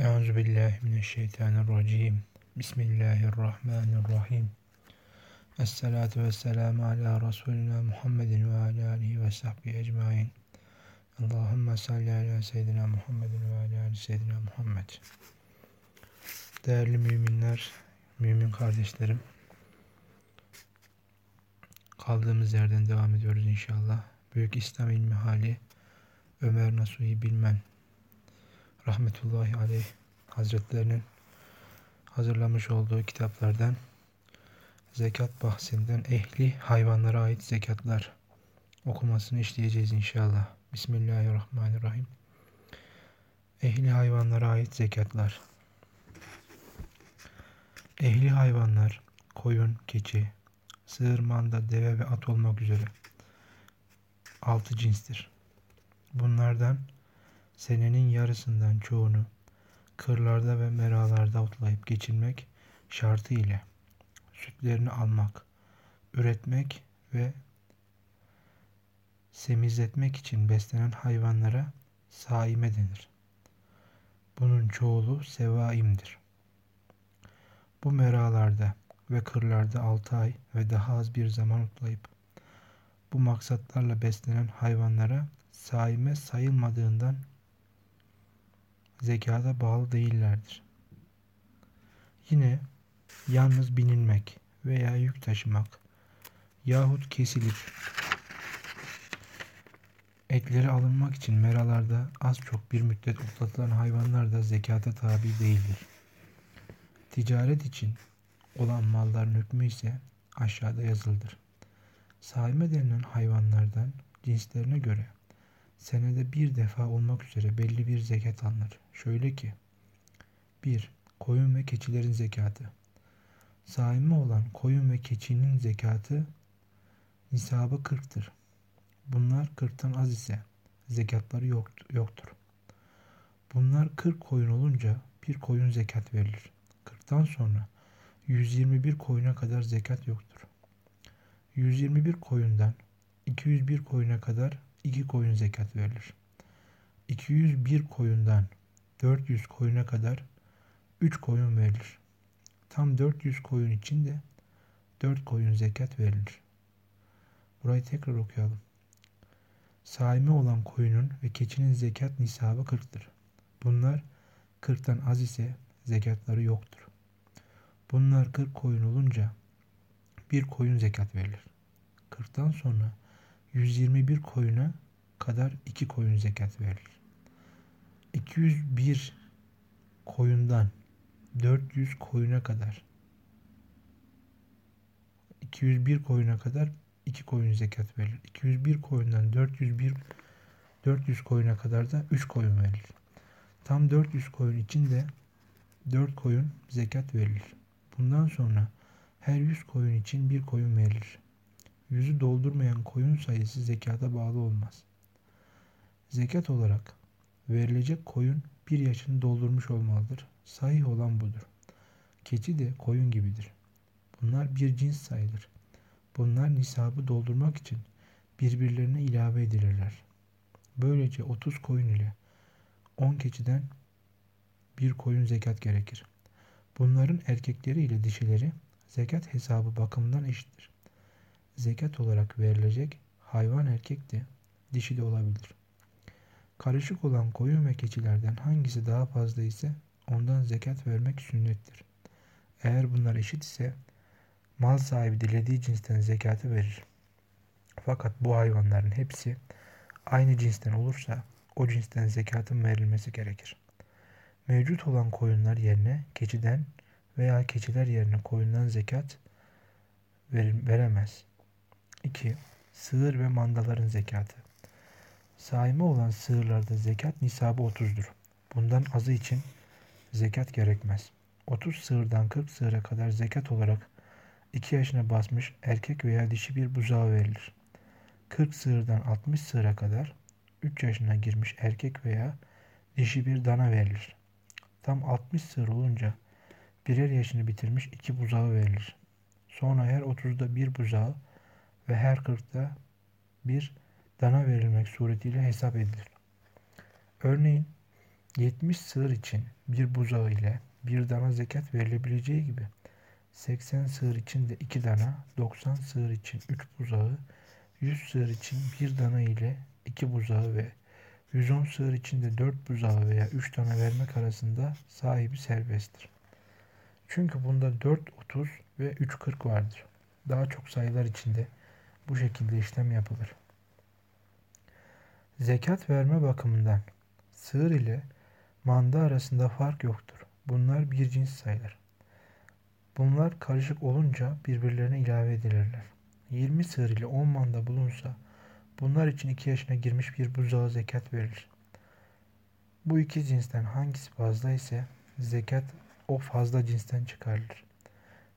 Euzu billahi mineşşeytanirracim. Bismillahirrahmanirrahim. Esselatu vesselamu ala Resulina Muhammedin ve ala alihi ve sahbihi ecmain. Allahümme salli ala seyyidina Muhammedin ve ala ali seyyidina Muhammed. Değerli müminler, mümin kardeşlerim. Kaldığımız yerden devam ediyoruz inşallah. Büyük İslam ilmi hali Ömer Nasuhi Bilmen rahmetullahi aleyh hazretlerinin hazırlamış olduğu kitaplardan zekat bahsinden ehli hayvanlara ait zekatlar okumasını işleyeceğiz inşallah. Bismillahirrahmanirrahim. Ehli hayvanlara ait zekatlar. Ehli hayvanlar koyun, keçi, sığır, manda, deve ve at olmak üzere altı cinstir. Bunlardan senenin yarısından çoğunu kırlarda ve meralarda otlayıp geçirmek şartı ile sütlerini almak, üretmek ve semizletmek için beslenen hayvanlara saime denir. Bunun çoğulu sevaimdir. Bu meralarda ve kırlarda 6 ay ve daha az bir zaman otlayıp bu maksatlarla beslenen hayvanlara saime sayılmadığından zekata bağlı değillerdir. Yine yalnız binilmek veya yük taşımak yahut kesilip etleri alınmak için meralarda az çok bir müddet otlatılan hayvanlar da zekata tabi değildir. Ticaret için olan malların hükmü ise aşağıda yazıldır. Saime denilen hayvanlardan cinslerine göre senede bir defa olmak üzere belli bir zekat alınır. Şöyle ki 1. Koyun ve keçilerin zekatı. Saime olan koyun ve keçinin zekatı nisabı 40'tır. Bunlar 40'tan az ise zekatları yoktur. Bunlar 40 koyun olunca bir koyun zekat verilir. 40'tan sonra 121 koyuna kadar zekat yoktur. 121 koyundan 201 koyuna kadar 2 koyun zekat verilir. 201 koyundan 400 koyuna kadar 3 koyun verilir. Tam 400 koyun için de 4 koyun zekat verilir. Burayı tekrar okuyalım. Saime olan koyunun ve keçinin zekat nisabı 40'tır. Bunlar 40'tan az ise zekatları yoktur. Bunlar 40 koyun olunca bir koyun zekat verilir. 40'tan sonra 121 koyuna kadar 2 koyun zekat verilir. 201 koyundan 400 koyuna kadar 201 koyuna kadar 2 koyun zekat verilir. 201 koyundan 401 400 koyuna kadar da 3 koyun verilir. Tam 400 koyun için de 4 koyun zekat verilir. Bundan sonra her 100 koyun için bir koyun verilir. Yüzü doldurmayan koyun sayısı zekata bağlı olmaz. Zekat olarak verilecek koyun bir yaşını doldurmuş olmalıdır. Sahih olan budur. Keçi de koyun gibidir. Bunlar bir cins sayılır. Bunlar nisabı doldurmak için birbirlerine ilave edilirler. Böylece 30 koyun ile 10 keçiden bir koyun zekat gerekir. Bunların erkekleri ile dişileri zekat hesabı bakımından eşittir. Zekat olarak verilecek hayvan erkek de dişi de olabilir. Karışık olan koyun ve keçilerden hangisi daha fazla ise ondan zekat vermek sünnettir. Eğer bunlar eşit ise mal sahibi dilediği cinsten zekatı verir. Fakat bu hayvanların hepsi aynı cinsten olursa o cinsten zekatın verilmesi gerekir. Mevcut olan koyunlar yerine keçiden veya keçiler yerine koyundan zekat veremez. 2. Sığır ve mandaların zekatı. Saime olan sığırlarda zekat nisabı 30'dur. Bundan azı için zekat gerekmez. 30 sığırdan 40 sığıra kadar zekat olarak 2 yaşına basmış erkek veya dişi bir buzağı verilir. 40 sığırdan 60 sığıra kadar 3 yaşına girmiş erkek veya dişi bir dana verilir. Tam 60 sığır olunca birer yaşını bitirmiş iki buzağı verilir. Sonra her 30'da bir buzağı ve her 40'ta bir dana verilmek suretiyle hesap edilir. Örneğin 70 sığır için bir buzağı ile bir dana zekat verilebileceği gibi 80 sığır için de 2 dana, 90 sığır için 3 buzağı, 100 sığır için bir dana ile 2 buzağı ve 110 sığır için de 4 buzağı veya 3 dana vermek arasında sahibi serbesttir. Çünkü bunda 4.30 ve 3.40 vardır. Daha çok sayılar içinde bu şekilde işlem yapılır. Zekat verme bakımından sığır ile manda arasında fark yoktur. Bunlar bir cins sayılır. Bunlar karışık olunca birbirlerine ilave edilirler. 20 sığır ile 10 manda bulunsa bunlar için 2 yaşına girmiş bir buzağı zekat verilir. Bu iki cinsten hangisi fazla ise zekat o fazla cinsten çıkarılır.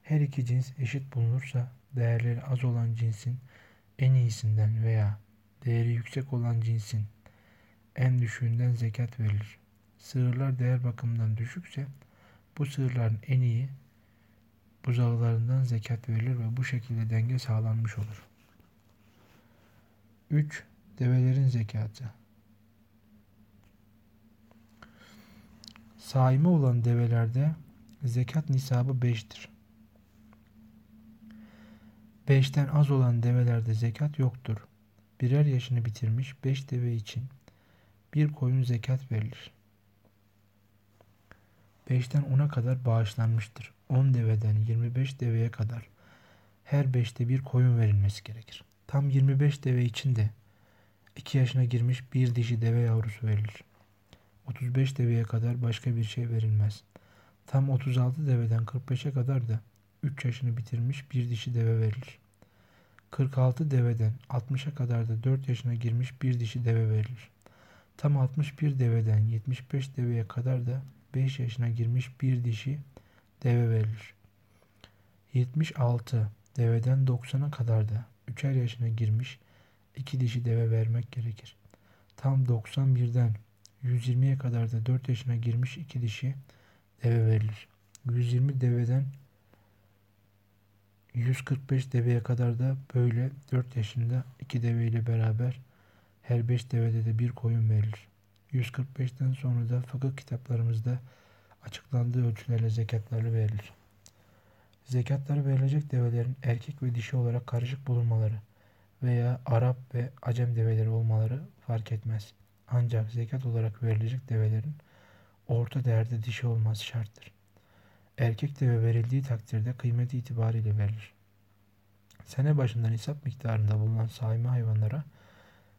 Her iki cins eşit bulunursa değerleri az olan cinsin en iyisinden veya değeri yüksek olan cinsin en düşüğünden zekat verilir. Sığırlar değer bakımından düşükse bu sığırların en iyi buzağlarından zekat verilir ve bu şekilde denge sağlanmış olur. 3. Develerin zekatı Saime olan develerde zekat nisabı 5'tir. 5'ten az olan develerde zekat yoktur. Birer yaşını bitirmiş 5 deve için bir koyun zekat verilir. 5'ten 10'a kadar bağışlanmıştır. 10 deveden 25 deveye kadar her 5'te bir koyun verilmesi gerekir. Tam 25 deve için de 2 yaşına girmiş bir dişi deve yavrusu verilir. 35 deveye kadar başka bir şey verilmez. Tam 36 deveden 45'e kadar da 3 yaşını bitirmiş bir dişi deve verilir. 46 deveden 60'a kadar da 4 yaşına girmiş bir dişi deve verilir. Tam 61 deveden 75 deveye kadar da 5 yaşına girmiş bir dişi deve verilir. 76 deveden 90'a kadar da 3'er yaşına girmiş iki dişi deve vermek gerekir. Tam 91'den 120'ye kadar da 4 yaşına girmiş iki dişi deve verilir. 120 deveden 145 deveye kadar da böyle 4 yaşında iki deve ile beraber her 5 devede de bir koyun verilir. 145'ten sonra da fıkıh kitaplarımızda açıklandığı ölçülerle zekatları verilir. Zekatları verilecek develerin erkek ve dişi olarak karışık bulunmaları veya Arap ve Acem develeri olmaları fark etmez. Ancak zekat olarak verilecek develerin orta değerde dişi olması şarttır. Erkek deve verildiği takdirde kıymeti itibariyle verilir. Sene başında nisap miktarında bulunan saime hayvanlara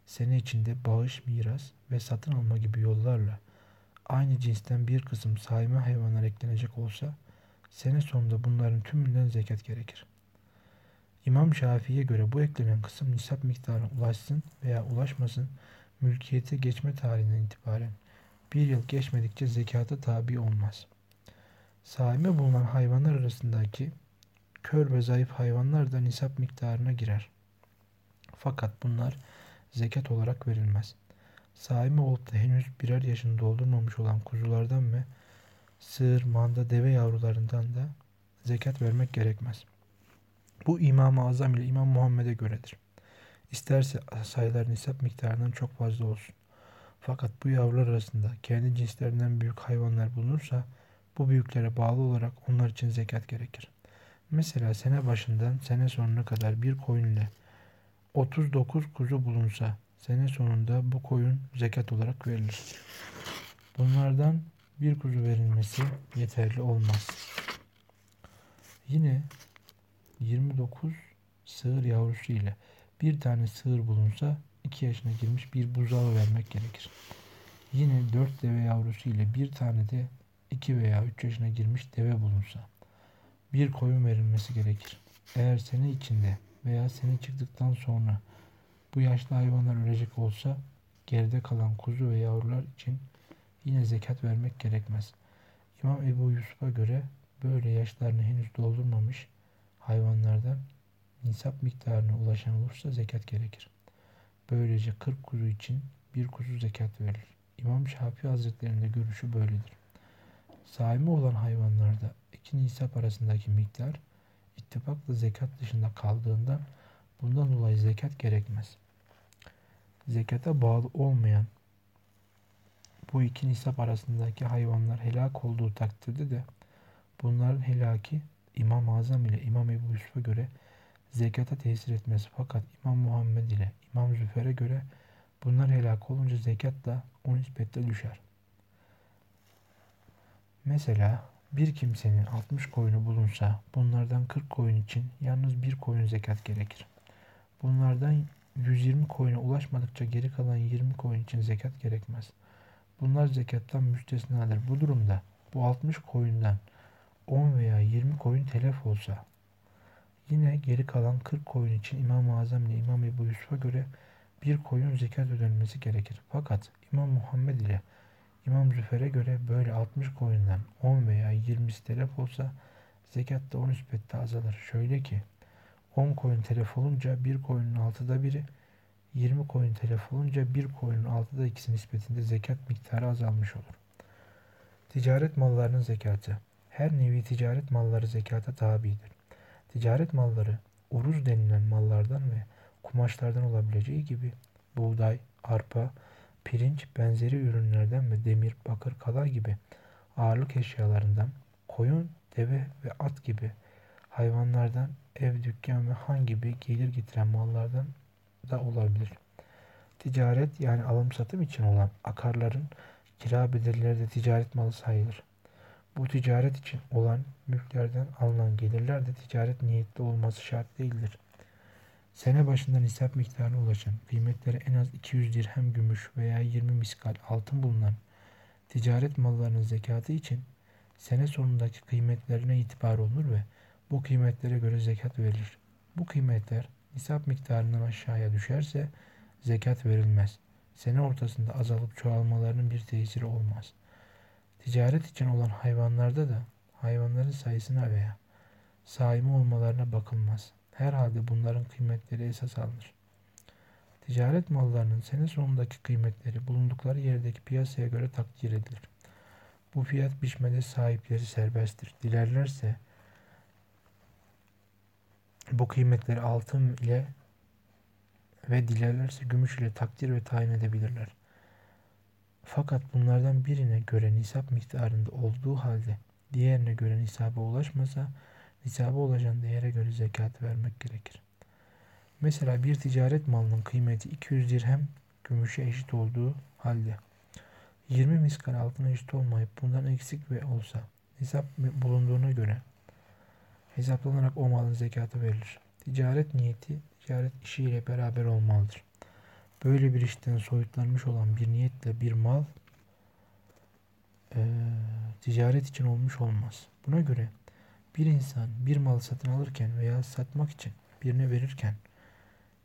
sene içinde bağış, miras ve satın alma gibi yollarla aynı cinsten bir kısım saime hayvanlar eklenecek olsa sene sonunda bunların tümünden zekat gerekir. İmam Şafii'ye göre bu eklenen kısım nisap miktarına ulaşsın veya ulaşmasın mülkiyete geçme tarihinden itibaren bir yıl geçmedikçe zekata tabi olmaz. Saime bulunan hayvanlar arasındaki kör ve zayıf hayvanlar da nisap miktarına girer. Fakat bunlar zekat olarak verilmez. Saime olup da henüz birer yaşını doldurmamış olan kuzulardan ve sığır, manda, deve yavrularından da zekat vermek gerekmez. Bu İmam-ı Azam ile İmam Muhammed'e göredir. İsterse sayılar nisap miktarından çok fazla olsun. Fakat bu yavrular arasında kendi cinslerinden büyük hayvanlar bulunursa bu büyüklere bağlı olarak onlar için zekat gerekir. Mesela sene başından sene sonuna kadar bir koyun ile 39 kuzu bulunsa sene sonunda bu koyun zekat olarak verilir. Bunlardan bir kuzu verilmesi yeterli olmaz. Yine 29 sığır yavrusu ile bir tane sığır bulunsa 2 yaşına girmiş bir buzağı vermek gerekir. Yine 4 deve yavrusu ile bir tane de 2 veya 3 yaşına girmiş deve bulunsa bir koyun verilmesi gerekir. Eğer sene içinde veya sene çıktıktan sonra bu yaşlı hayvanlar ölecek olsa geride kalan kuzu ve yavrular için yine zekat vermek gerekmez. İmam Ebu Yusuf'a göre böyle yaşlarını henüz doldurmamış hayvanlardan nisap miktarına ulaşan olursa zekat gerekir. Böylece 40 kuzu için bir kuzu zekat verilir. İmam Şafii Hazretleri'nin görüşü böyledir. Sahibi olan hayvanlarda iki nisap arasındaki miktar ittifakla zekat dışında kaldığından bundan dolayı zekat gerekmez. Zekata bağlı olmayan Bu iki nisap arasındaki hayvanlar helak olduğu takdirde de bunların helaki İmam-ı Azam ile İmam Ebu Yusuf'a göre zekata tesir etmez. Fakat İmam Muhammed ile İmam Züfer'e göre bunlar helak olunca zekat da o nispette düşer. Mesela bir kimsenin 60 koyunu bulunsa bunlardan 40 koyun için yalnız bir koyun zekat gerekir. Bunlardan 120 koyuna ulaşmadıkça geri kalan 20 koyun için zekat gerekmez. Bunlar zekattan müstesnadır. Bu durumda bu 60 koyundan 10 veya 20 koyun telef olsa yine geri kalan 40 koyun için İmam-ı Azam ile İmam Ebu Yusuf'a göre bir koyun zekat ödenmesi gerekir. Fakat İmam Muhammed ile İmam Züfer'e göre böyle 60 koyundan 10 veya 20'si telef olsa zekat da 10 nispette azalır. Şöyle ki 10 koyun telef olunca bir koyunun altıda biri, 20 koyun telef olunca bir koyunun altıda ikisi nispetinde zekat miktarı azalmış olur. Ticaret mallarının zekatı Her nevi ticaret malları zekata tabidir. Ticaret malları uruz denilen mallardan ve kumaşlardan olabileceği gibi buğday, arpa, pirinç benzeri ürünlerden ve demir, bakır, kala gibi ağırlık eşyalarından, koyun, deve ve at gibi hayvanlardan, ev, dükkan ve han gibi gelir getiren mallardan da olabilir. Ticaret yani alım satım için olan akarların kira bedelleri de ticaret malı sayılır. Bu ticaret için olan mülklerden alınan gelirler de ticaret niyetli olması şart değildir. Sene başında nisap miktarına ulaşan, kıymetleri en az 200 dirhem gümüş veya 20 miskal altın bulunan ticaret mallarının zekatı için sene sonundaki kıymetlerine itibar olunur ve bu kıymetlere göre zekat verilir. Bu kıymetler nisap miktarından aşağıya düşerse zekat verilmez. Sene ortasında azalıp çoğalmalarının bir tesiri olmaz. Ticaret için olan hayvanlarda da hayvanların sayısına veya sahibi olmalarına bakılmaz. Herhalde bunların kıymetleri esas alınır. Ticaret mallarının sene sonundaki kıymetleri bulundukları yerdeki piyasaya göre takdir edilir. Bu fiyat biçmede sahipleri serbesttir. Dilerlerse bu kıymetleri altın ile ve dilerlerse gümüş ile takdir ve tayin edebilirler. Fakat bunlardan birine göre nisap miktarında olduğu halde diğerine göre nisaba ulaşmasa nisaba ulaşan değere göre zekat vermek gerekir. Mesela bir ticaret malının kıymeti 200 dirhem gümüşe eşit olduğu halde 20 miskal altına eşit olmayıp bundan eksik ve olsa nisap bulunduğuna göre hesaplanarak o malın zekatı verilir. Ticaret niyeti ticaret işiyle beraber olmalıdır. Böyle bir işten soyutlanmış olan bir niyetle bir mal e, ticaret için olmuş olmaz. Buna göre bir insan bir mal satın alırken veya satmak için birine verirken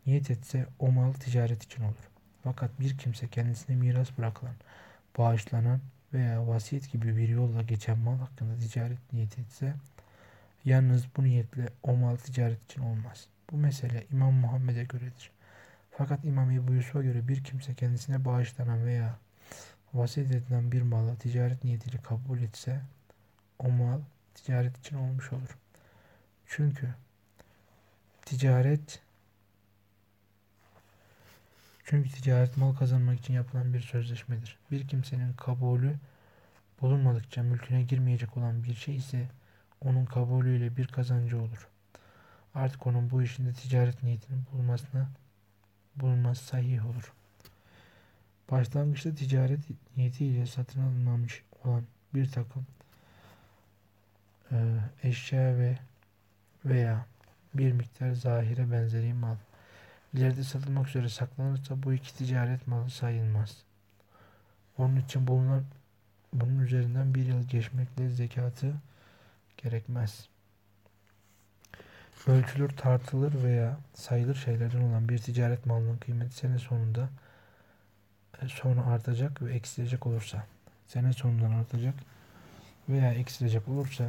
niyet etse o mal ticaret için olur. Fakat bir kimse kendisine miras bırakılan, bağışlanan veya vasiyet gibi bir yolla geçen mal hakkında ticaret niyet etse yalnız bu niyetle o mal ticaret için olmaz. Bu mesele İmam Muhammed'e göredir. Fakat İmam Ebu Yusuf'a göre bir kimse kendisine bağışlanan veya vasiyet edilen bir malı ticaret niyetiyle kabul etse o mal ticaret için olmuş olur. Çünkü ticaret çünkü ticaret mal kazanmak için yapılan bir sözleşmedir. Bir kimsenin kabulü bulunmadıkça mülküne girmeyecek olan bir şey ise onun kabulüyle bir kazancı olur. Artık onun bu işinde ticaret niyetinin bulunmasına bulunması sahih olur. Başlangıçta ticaret niyetiyle satın alınmamış olan bir takım eşya ve veya bir miktar zahire benzeri mal ileride satılmak üzere saklanırsa bu iki ticaret malı sayılmaz. Onun için bulunan bunun üzerinden bir yıl geçmekle zekatı gerekmez. Ölçülür, tartılır veya sayılır şeylerden olan bir ticaret malının kıymeti sene sonunda e, sonra artacak ve eksilecek olursa sene sonundan artacak veya eksilecek olursa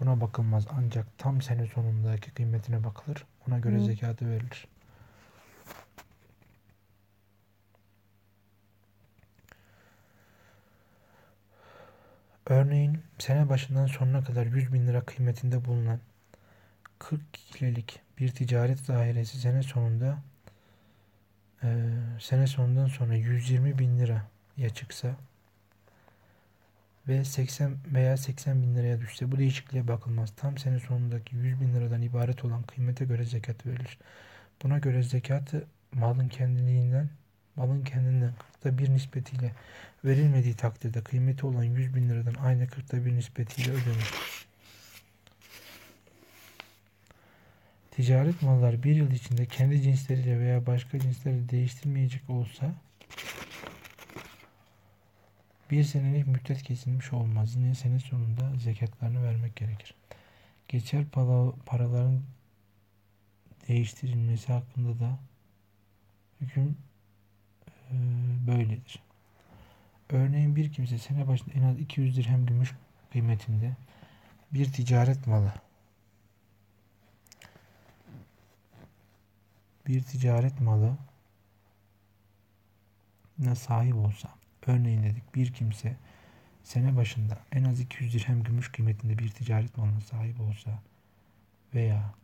Buna bakılmaz ancak tam sene sonundaki kıymetine bakılır. Ona göre Hı. zekatı verilir. Örneğin sene başından sonuna kadar 100 bin lira kıymetinde bulunan 40 kilelik bir ticaret dairesi sene sonunda e, sene sonundan sonra 120 bin lira ya çıksa ve 80 veya 80 bin liraya düşse bu değişikliğe bakılmaz. Tam sene sonundaki 100 bin liradan ibaret olan kıymete göre zekat verilir. Buna göre zekatı malın kendiliğinden malın kendinden kırkta bir nispetiyle verilmediği takdirde kıymeti olan 100 bin liradan aynı kırkta bir nispetiyle ödenir. Ticaret mallar bir yıl içinde kendi cinsleriyle veya başka cinslerle değiştirmeyecek olsa bir senelik müddet kesilmiş olmaz. Yine sene sonunda zekatlarını vermek gerekir. Geçer para, paraların değiştirilmesi hakkında da hüküm e, böyledir. Örneğin bir kimse sene başında en az 200 dirhem gümüş kıymetinde bir ticaret malı bir ticaret malı ne sahip olsa örneğin dedik bir kimse sene başında en az 200 dirhem gümüş kıymetinde bir ticaret malına sahip olsa veya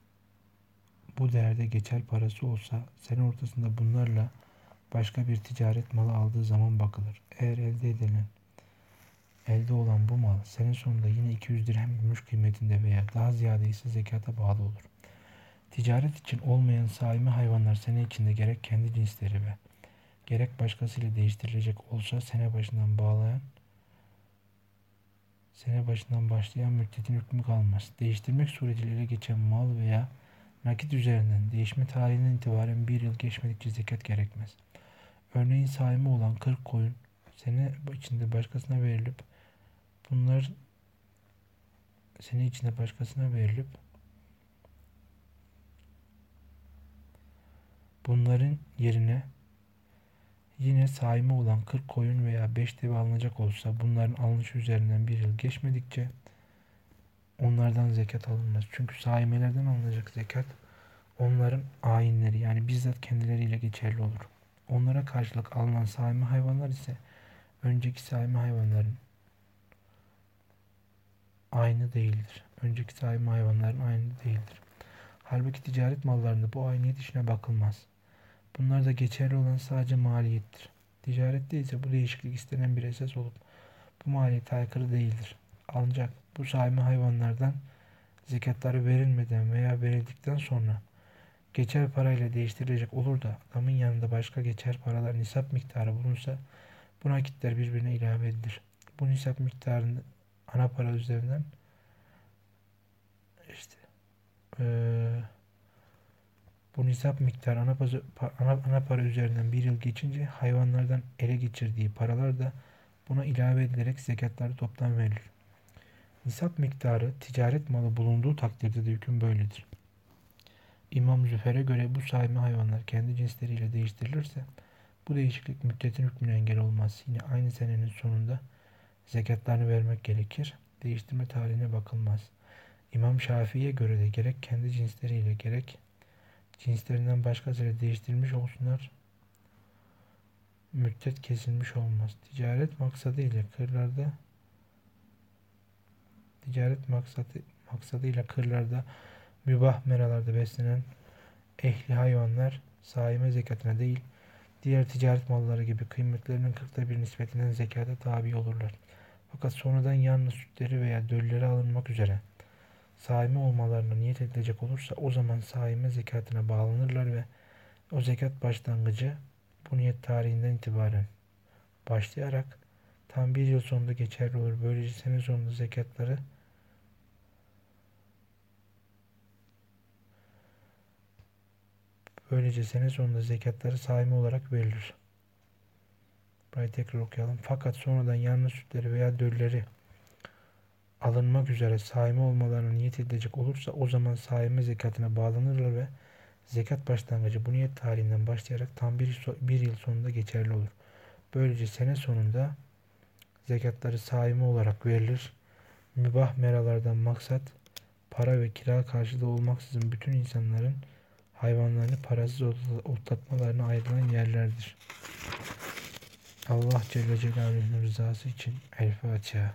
bu değerde geçer parası olsa sene ortasında bunlarla başka bir ticaret malı aldığı zaman bakılır. Eğer elde edilen elde olan bu mal sene sonunda yine 200 dirhem gümüş kıymetinde veya daha ziyade ise zekata bağlı olur. Ticaret için olmayan saimi hayvanlar sene içinde gerek kendi cinsleri ve gerek başkasıyla değiştirilecek olsa sene başından bağlayan sene başından başlayan müddetin hükmü kalmaz. Değiştirmek suretiyle geçen mal veya nakit üzerinden değişme tarihinden itibaren bir yıl geçmedikçe zekat gerekmez. Örneğin sahibi olan 40 koyun sene içinde başkasına verilip bunlar sene içinde başkasına verilip bunların yerine yine sahibi olan 40 koyun veya 5 deve alınacak olsa bunların alınışı üzerinden bir yıl geçmedikçe onlardan zekat alınmaz. Çünkü sahimelerden alınacak zekat onların ayinleri yani bizzat kendileriyle geçerli olur. Onlara karşılık alınan sahibi hayvanlar ise önceki sahibi hayvanların aynı değildir. Önceki sahibi hayvanların aynı değildir. Halbuki ticaret mallarında bu ayniyet işine bakılmaz. Bunlar da geçerli olan sadece maliyettir. Ticarette ise bu değişiklik istenen bir esas olup bu maliyete aykırı değildir. Ancak bu sahibi hayvanlardan zekatları verilmeden veya verildikten sonra geçer parayla değiştirilecek olur da adamın yanında başka geçer paralar nisap miktarı bulunsa bu nakitler birbirine ilave edilir. Bu nisap miktarını ana para üzerinden işte ee, bu nisap miktarı ana, ana, ana para üzerinden bir yıl geçince hayvanlardan ele geçirdiği paralar da buna ilave edilerek zekatları toptan verilir. Nisap miktarı ticaret malı bulunduğu takdirde de hüküm böyledir. İmam Züfer'e göre bu sahibi hayvanlar kendi cinsleriyle değiştirilirse bu değişiklik müddetin hükmüne engel olmaz. Yine aynı senenin sonunda zekatlarını vermek gerekir. Değiştirme tarihine bakılmaz. İmam Şafii'ye göre de gerek kendi cinsleriyle gerek cinslerinden başkasıyla değiştirilmiş olsunlar müddet kesilmiş olmaz. Ticaret maksadı ile kırlarda ticaret maksadı maksadıyla kırlarda mübah meralarda beslenen ehli hayvanlar saime zekatına değil diğer ticaret malları gibi kıymetlerinin kırkta bir nispetinden zekata tabi olurlar. Fakat sonradan yalnız sütleri veya dölleri alınmak üzere saime olmalarına niyet edilecek olursa o zaman saime zekatına bağlanırlar ve o zekat başlangıcı bu niyet tarihinden itibaren başlayarak tam bir yıl sonunda geçerli olur. Böylece sene sonunda zekatları Böylece sene sonunda zekatları saime olarak verilir. Burayı tekrar okuyalım. Fakat sonradan yalnız sütleri veya dölleri alınmak üzere saime olmalarına niyet edilecek olursa o zaman saime zekatına bağlanırlar ve zekat başlangıcı bu niyet tarihinden başlayarak tam bir, bir yıl sonunda geçerli olur. Böylece sene sonunda zekatları saime olarak verilir. Mübah meralardan maksat para ve kira karşılığı olmaksızın bütün insanların hayvanlarını parasız otlatmalarına ayrılan yerlerdir. Allah Celle Celaluhu'nun rızası için El Fatiha.